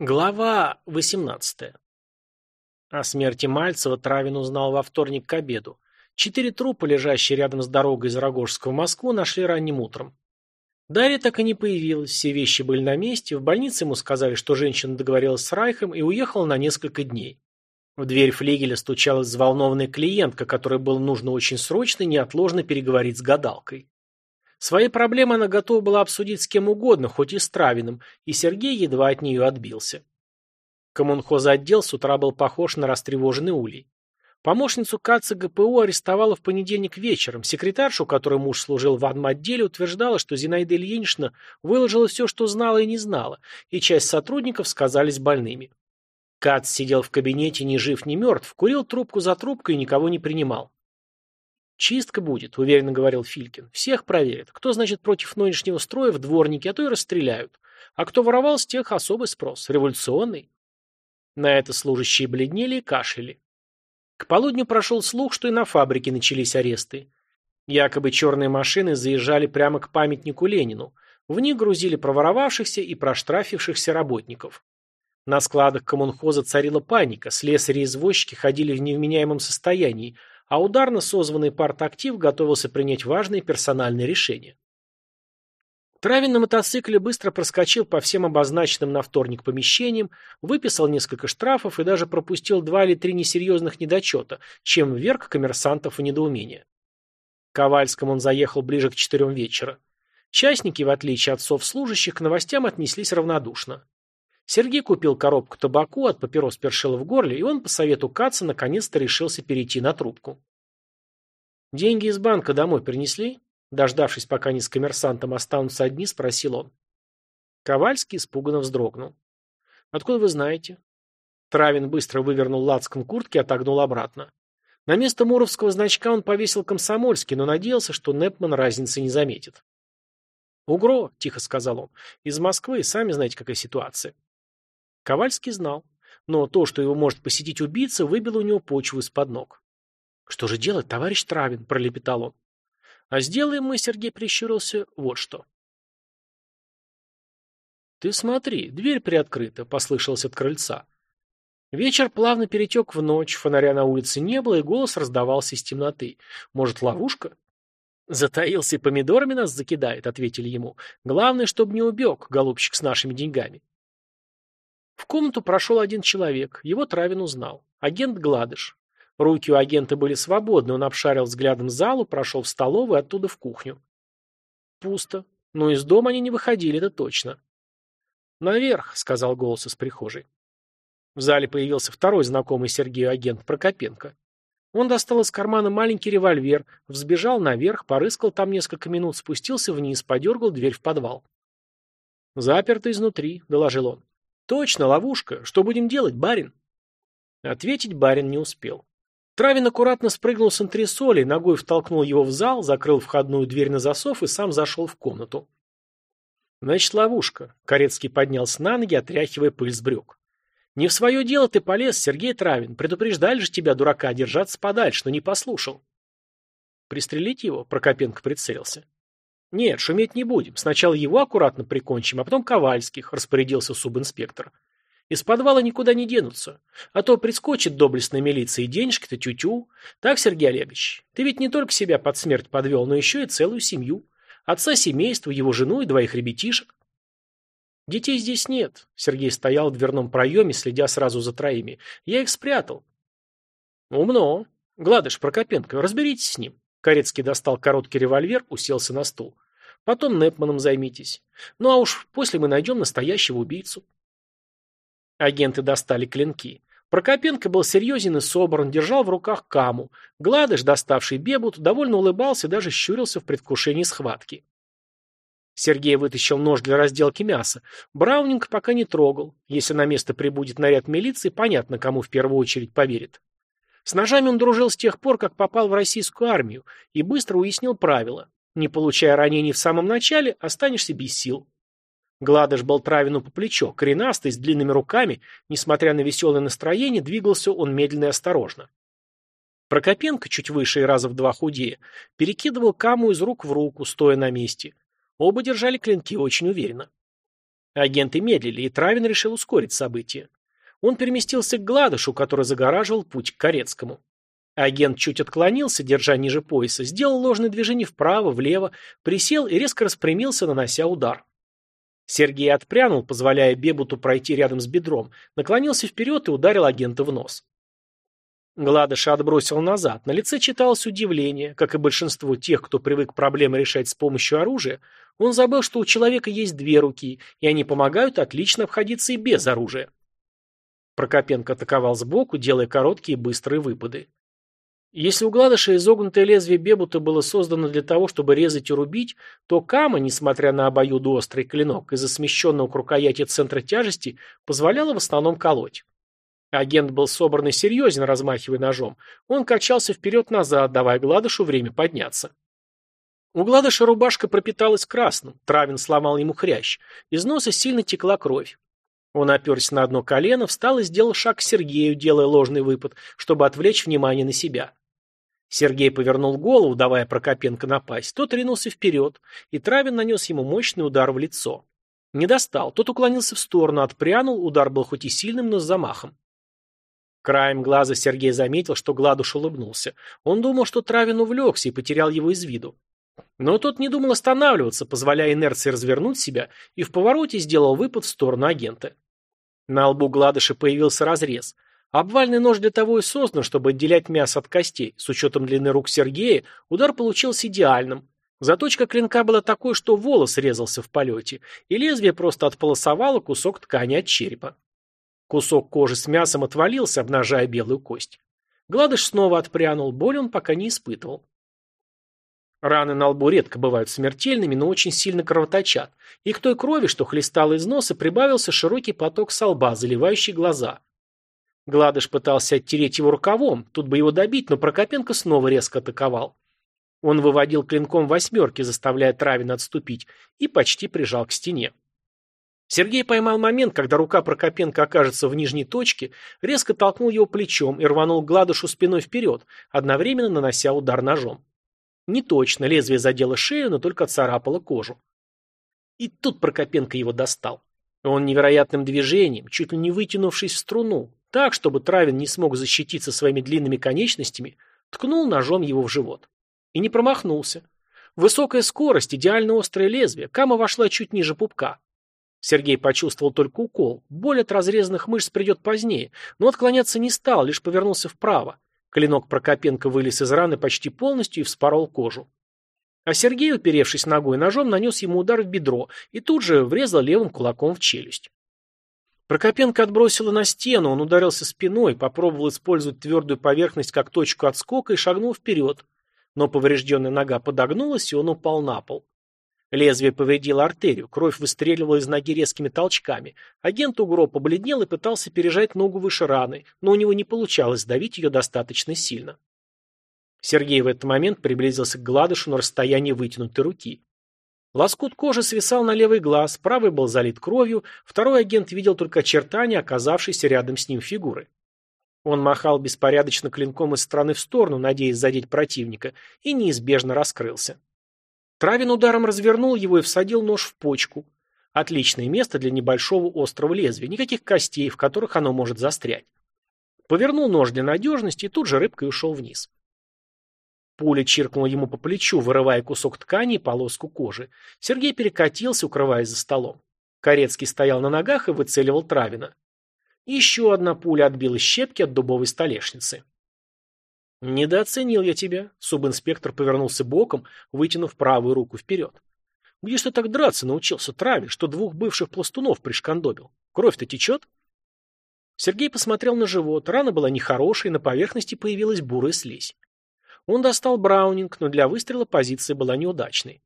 Глава 18. О смерти Мальцева Травин узнал во вторник к обеду. Четыре трупа, лежащие рядом с дорогой из Рогожского в Москву, нашли ранним утром. Дарья так и не появилась, все вещи были на месте, в больнице ему сказали, что женщина договорилась с Райхом и уехала на несколько дней. В дверь флигеля стучалась взволнованная клиентка, которой было нужно очень срочно и неотложно переговорить с гадалкой. Свои проблемы она готова была обсудить с кем угодно, хоть и с Травиным, и Сергей едва от нее отбился. Коммунхозотдел с утра был похож на растревоженный улей. Помощницу КАЦа ГПУ арестовала в понедельник вечером. Секретаршу, которой муж служил в одном отделе, утверждала, что Зинаида Ильинична выложила все, что знала и не знала, и часть сотрудников сказались больными. Кац сидел в кабинете ни жив, ни мертв, курил трубку за трубкой и никого не принимал. «Чистка будет», — уверенно говорил Филькин. «Всех проверят. Кто, значит, против нынешнего строя в дворнике, а то и расстреляют. А кто воровал, с тех особый спрос. Революционный». На это служащие бледнели и кашляли. К полудню прошел слух, что и на фабрике начались аресты. Якобы черные машины заезжали прямо к памятнику Ленину. В них грузили проворовавшихся и проштрафившихся работников. На складах коммунхоза царила паника, слесари и извозчики ходили в невменяемом состоянии, а ударно созванный партактив готовился принять важные персональные решения. Травин на мотоцикле быстро проскочил по всем обозначенным на вторник помещениям, выписал несколько штрафов и даже пропустил два или три несерьезных недочета, чем вверг коммерсантов в недоумение. К он заехал ближе к четырем вечера. Частники, в отличие от совслужащих, к новостям отнеслись равнодушно. Сергей купил коробку табаку, от папирос першило в горле, и он по совету Каца наконец-то решился перейти на трубку. «Деньги из банка домой принесли?» Дождавшись, пока они с коммерсантом останутся одни, спросил он. Ковальский испуганно вздрогнул. «Откуда вы знаете?» Травин быстро вывернул лацкан куртки и отогнул обратно. На место муровского значка он повесил комсомольский, но надеялся, что Непман разницы не заметит. «Угро», — тихо сказал он, — «из Москвы, сами знаете, какая ситуация». Ковальский знал, но то, что его может посетить убийца, выбило у него почву из-под ног. «Что же делать, товарищ Травин?» – пролепетал он. «А сделаем мы, — Сергей прищурился, — вот что». «Ты смотри, дверь приоткрыта», — послышалось от крыльца. Вечер плавно перетек в ночь, фонаря на улице не было, и голос раздавался из темноты. «Может, ловушка?» «Затаился и помидорами нас закидает», — ответили ему. «Главное, чтобы не убег, голубчик, с нашими деньгами». В комнату прошел один человек, его Травин узнал. Агент Гладыш. Руки у агента были свободны, он обшарил взглядом залу, прошел в столовую оттуда в кухню. Пусто. Но из дома они не выходили, это точно. «Наверх», — сказал голос из прихожей. В зале появился второй знакомый Сергею агент Прокопенко. Он достал из кармана маленький револьвер, взбежал наверх, порыскал там несколько минут, спустился вниз, подергал дверь в подвал. «Заперто изнутри», — доложил он. «Точно, ловушка. Что будем делать, барин?» Ответить барин не успел. Травин аккуратно спрыгнул с антресоли, ногой втолкнул его в зал, закрыл входную дверь на засов и сам зашел в комнату. «Значит, ловушка». Корецкий поднялся на ноги, отряхивая пыль с брюк. «Не в свое дело ты полез, Сергей Травин. Предупреждали же тебя, дурака, держаться подальше, но не послушал». «Пристрелить его?» — Прокопенко прицелился. «Нет, шуметь не будем. Сначала его аккуратно прикончим, а потом Ковальских», — распорядился субинспектор. «Из подвала никуда не денутся. А то прискочит доблестная милиция, и денежки-то тю-тю. Так, Сергей Олегович, ты ведь не только себя под смерть подвел, но еще и целую семью. Отца семейства, его жену и двоих ребятишек». «Детей здесь нет», — Сергей стоял в дверном проеме, следя сразу за троими. «Я их спрятал». «Умно. Гладыш, Прокопенко, разберитесь с ним». Корецкий достал короткий револьвер, уселся на стул. Потом Непманом займитесь. Ну а уж после мы найдем настоящего убийцу. Агенты достали клинки. Прокопенко был серьезен и собран, держал в руках каму. Гладыш, доставший бебут, довольно улыбался и даже щурился в предвкушении схватки. Сергей вытащил нож для разделки мяса. Браунинг пока не трогал. Если на место прибудет наряд милиции, понятно, кому в первую очередь поверит. С ножами он дружил с тех пор, как попал в российскую армию, и быстро уяснил правила. Не получая ранений в самом начале, останешься без сил. Гладыш был Травину по плечо, коренастый, с длинными руками, несмотря на веселое настроение, двигался он медленно и осторожно. Прокопенко, чуть выше и раза в два худее, перекидывал каму из рук в руку, стоя на месте. Оба держали клинки очень уверенно. Агенты медлили, и Травин решил ускорить события. Он переместился к Гладышу, который загораживал путь к Корецкому. Агент чуть отклонился, держа ниже пояса, сделал ложное движение вправо, влево, присел и резко распрямился, нанося удар. Сергей отпрянул, позволяя Бебуту пройти рядом с бедром, наклонился вперед и ударил агента в нос. Гладыша отбросил назад. На лице читалось удивление. Как и большинство тех, кто привык проблемы решать с помощью оружия, он забыл, что у человека есть две руки, и они помогают отлично обходиться и без оружия. Прокопенко атаковал сбоку, делая короткие и быстрые выпады. Если у Гладыша изогнутое лезвие Бебута было создано для того, чтобы резать и рубить, то Кама, несмотря на обоюдоострый клинок из-за смещенного к рукояти центра тяжести, позволяла в основном колоть. Агент был собран и серьезен, размахивая ножом. Он качался вперед-назад, давая Гладышу время подняться. У Гладыша рубашка пропиталась красным, Травин сломал ему хрящ. Из носа сильно текла кровь. Он оперся на одно колено, встал и сделал шаг к Сергею, делая ложный выпад, чтобы отвлечь внимание на себя. Сергей повернул голову, давая Прокопенко напасть. Тот ринулся вперед, и Травин нанес ему мощный удар в лицо. Не достал, тот уклонился в сторону, отпрянул, удар был хоть и сильным, но с замахом. Краем глаза Сергей заметил, что Гладуш улыбнулся. Он думал, что Травин увлекся и потерял его из виду. Но тот не думал останавливаться, позволяя инерции развернуть себя, и в повороте сделал выпад в сторону агента. На лбу Гладыша появился разрез. Обвальный нож для того и создан, чтобы отделять мясо от костей. С учетом длины рук Сергея, удар получился идеальным. Заточка клинка была такой, что волос резался в полете, и лезвие просто отполосовало кусок ткани от черепа. Кусок кожи с мясом отвалился, обнажая белую кость. Гладыш снова отпрянул, боль он пока не испытывал. Раны на лбу редко бывают смертельными, но очень сильно кровоточат, и к той крови, что хлестала из носа, прибавился широкий поток со лба, заливающий глаза. Гладыш пытался оттереть его рукавом, тут бы его добить, но Прокопенко снова резко атаковал. Он выводил клинком восьмерки, заставляя Травина отступить, и почти прижал к стене. Сергей поймал момент, когда рука Прокопенко окажется в нижней точке, резко толкнул его плечом и рванул Гладышу спиной вперед, одновременно нанося удар ножом. Не точно, лезвие задело шею, но только царапало кожу. И тут Прокопенко его достал. Он невероятным движением, чуть ли не вытянувшись в струну, так, чтобы Травин не смог защититься своими длинными конечностями, ткнул ножом его в живот. И не промахнулся. Высокая скорость, идеально острое лезвие, кама вошла чуть ниже пупка. Сергей почувствовал только укол. Боль от разрезанных мышц придет позднее, но отклоняться не стал, лишь повернулся вправо. Клинок Прокопенко вылез из раны почти полностью и вспорол кожу. А Сергей, уперевшись ногой ножом, нанес ему удар в бедро и тут же врезал левым кулаком в челюсть. Прокопенко отбросило на стену, он ударился спиной, попробовал использовать твердую поверхность как точку отскока и шагнул вперед. Но поврежденная нога подогнулась, и он упал на пол. Лезвие повредило артерию, кровь выстреливала из ноги резкими толчками. Агент Угро побледнел и пытался пережать ногу выше раны, но у него не получалось сдавить ее достаточно сильно. Сергей в этот момент приблизился к Гладышу на расстоянии вытянутой руки. Лоскут кожи свисал на левый глаз, правый был залит кровью, второй агент видел только очертания оказавшейся рядом с ним фигуры. Он махал беспорядочно клинком из стороны в сторону, надеясь задеть противника, и неизбежно раскрылся. Травин ударом развернул его и всадил нож в почку. Отличное место для небольшого острого лезвия, никаких костей, в которых оно может застрять. Повернул нож для надежности и тут же рыбкой ушел вниз. Пуля чиркнула ему по плечу, вырывая кусок ткани и полоску кожи. Сергей перекатился, укрываясь за столом. Корецкий стоял на ногах и выцеливал Травина. Еще одна пуля отбила щепки от дубовой столешницы. «Недооценил я тебя», — субинспектор повернулся боком, вытянув правую руку вперед. «Где ж ты так драться научился, Траве, что двух бывших пластунов пришкандобил? Кровь-то течет?» Сергей посмотрел на живот, рана была нехорошей, на поверхности появилась бурая слизь. Он достал браунинг, но для выстрела позиция была неудачной.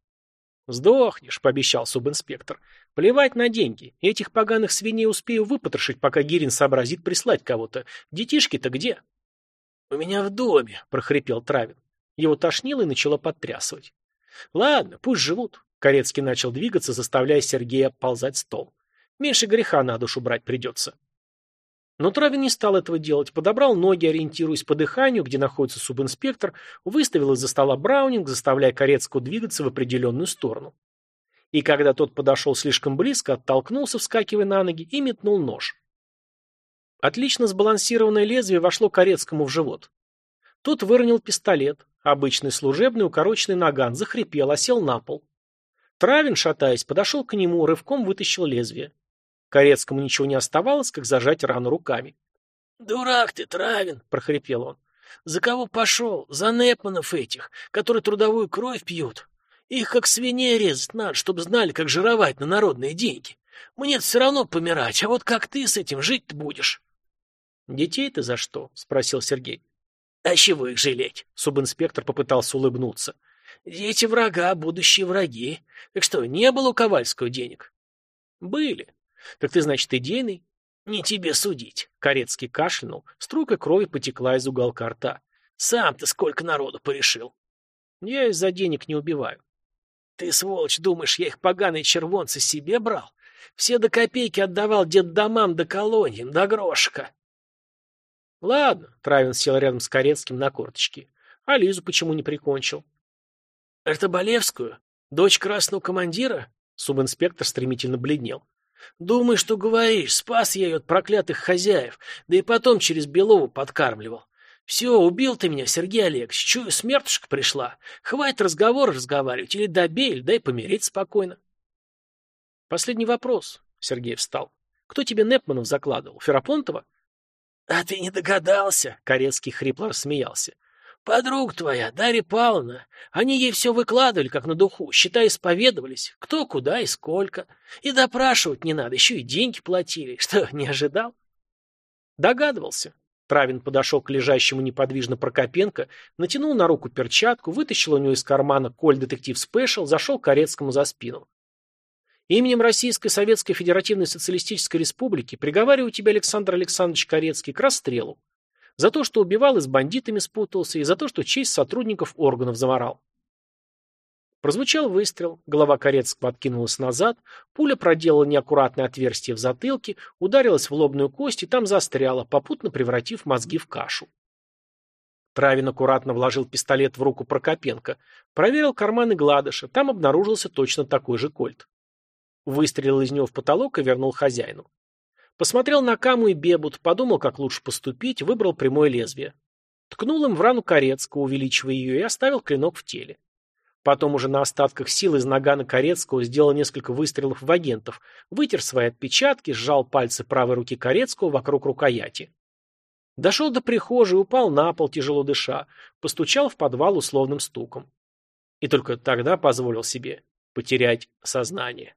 «Сдохнешь», — пообещал субинспектор. «Плевать на деньги. Этих поганых свиней успею выпотрошить, пока Гирин сообразит прислать кого-то. Детишки-то где?» «У меня в доме», — прохрипел Травин. Его тошнило и начало подтрясывать. «Ладно, пусть живут». Корецкий начал двигаться, заставляя Сергея ползать стол. «Меньше греха на душу брать придется». Но Травин не стал этого делать, подобрал ноги, ориентируясь по дыханию, где находится субинспектор, выставил из-за стола Браунинг, заставляя Корецкого двигаться в определенную сторону. И когда тот подошел слишком близко, оттолкнулся, вскакивая на ноги, и метнул нож. Отлично сбалансированное лезвие вошло Корецкому в живот. Тот выронил пистолет, обычный служебный укороченный наган, захрипел, осел на пол. Травин, шатаясь, подошел к нему, рывком вытащил лезвие. Корецкому ничего не оставалось, как зажать рану руками. «Дурак ты, Травин!» — прохрипел он. «За кого пошел? За Непманов этих, которые трудовую кровь пьют. Их как свиней резать надо, чтобы знали, как жировать на народные деньги. мне все равно помирать, а вот как ты с этим жить будешь?» «Детей ты за что?» — спросил Сергей. «А чего их жалеть?» — субинспектор попытался улыбнуться. «Дети врага, будущие враги. Так что, не было у Ковальского денег?» «Были. Так ты, значит, идейный?» «Не тебе судить», — Корецкий кашлянул, струйка крови потекла из уголка рта. «Сам ты сколько народу порешил?» «Я из-за денег не убиваю». «Ты, сволочь, думаешь, я их поганые червонцы себе брал? Все до копейки отдавал детдомам да колониям, до грошка». «Ладно», — Травин сел рядом с Корецким на корточки. «А Лизу почему не прикончил?» «Эртобалевскую? Дочь красного командира?» Субинспектор стремительно бледнел. Думай, что говоришь, спас я ее от проклятых хозяев, да и потом через Белову подкармливал. Все, убил ты меня, Сергей Олегович, чую, смертушка пришла. Хватит разговор разговаривать, или добей, или дай помереть спокойно. Последний вопрос, Сергей встал. Кто тебе Непманов закладывал, Ферапонтова? А ты не догадался, Корецкий хрипло рассмеялся. Подруг твоя, Дарья Павловна, они ей все выкладывали, как на духу, считай, исповедовались, кто, куда и сколько. И допрашивать не надо, еще и деньги платили. Что, не ожидал? Догадывался. Травин подошел к лежащему неподвижно Прокопенко, натянул на руку перчатку, вытащил у него из кармана коль детектив спешл, зашел к Корецкому за спину. Именем Российской Советской Федеративной Социалистической Республики приговариваю тебя, Александр Александрович Корецкий, к расстрелу за то, что убивал и с бандитами спутался, и за то, что честь сотрудников органов заморал. Прозвучал выстрел, голова Корецкого откинулась назад, пуля проделала неаккуратное отверстие в затылке, ударилась в лобную кость и там застряла, попутно превратив мозги в кашу. Травин аккуратно вложил пистолет в руку Прокопенко, проверил карманы Гладыша, там обнаружился точно такой же кольт. Выстрелил из него в потолок и вернул хозяину. Посмотрел на Каму и Бебут, подумал, как лучше поступить, выбрал прямое лезвие. Ткнул им в рану Корецкого, увеличивая ее, и оставил клинок в теле. Потом уже на остатках сил из нагана Корецкого сделал несколько выстрелов в агентов, вытер свои отпечатки, сжал пальцы правой руки Корецкого вокруг рукояти. Дошел до прихожей, упал на пол, тяжело дыша, постучал в подвал условным стуком. И только тогда позволил себе потерять сознание.